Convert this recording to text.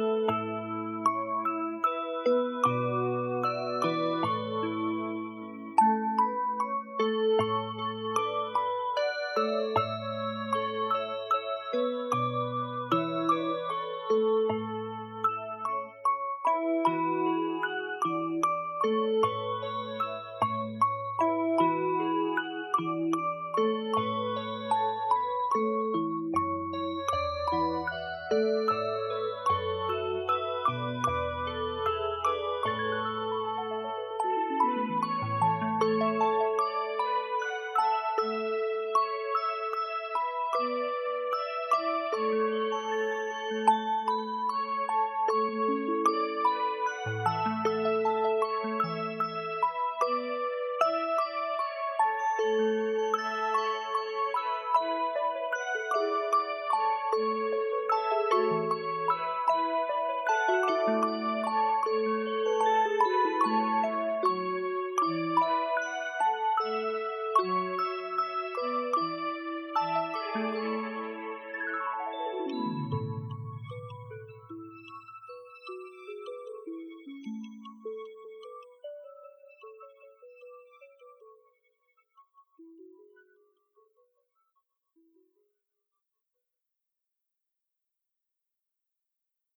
Música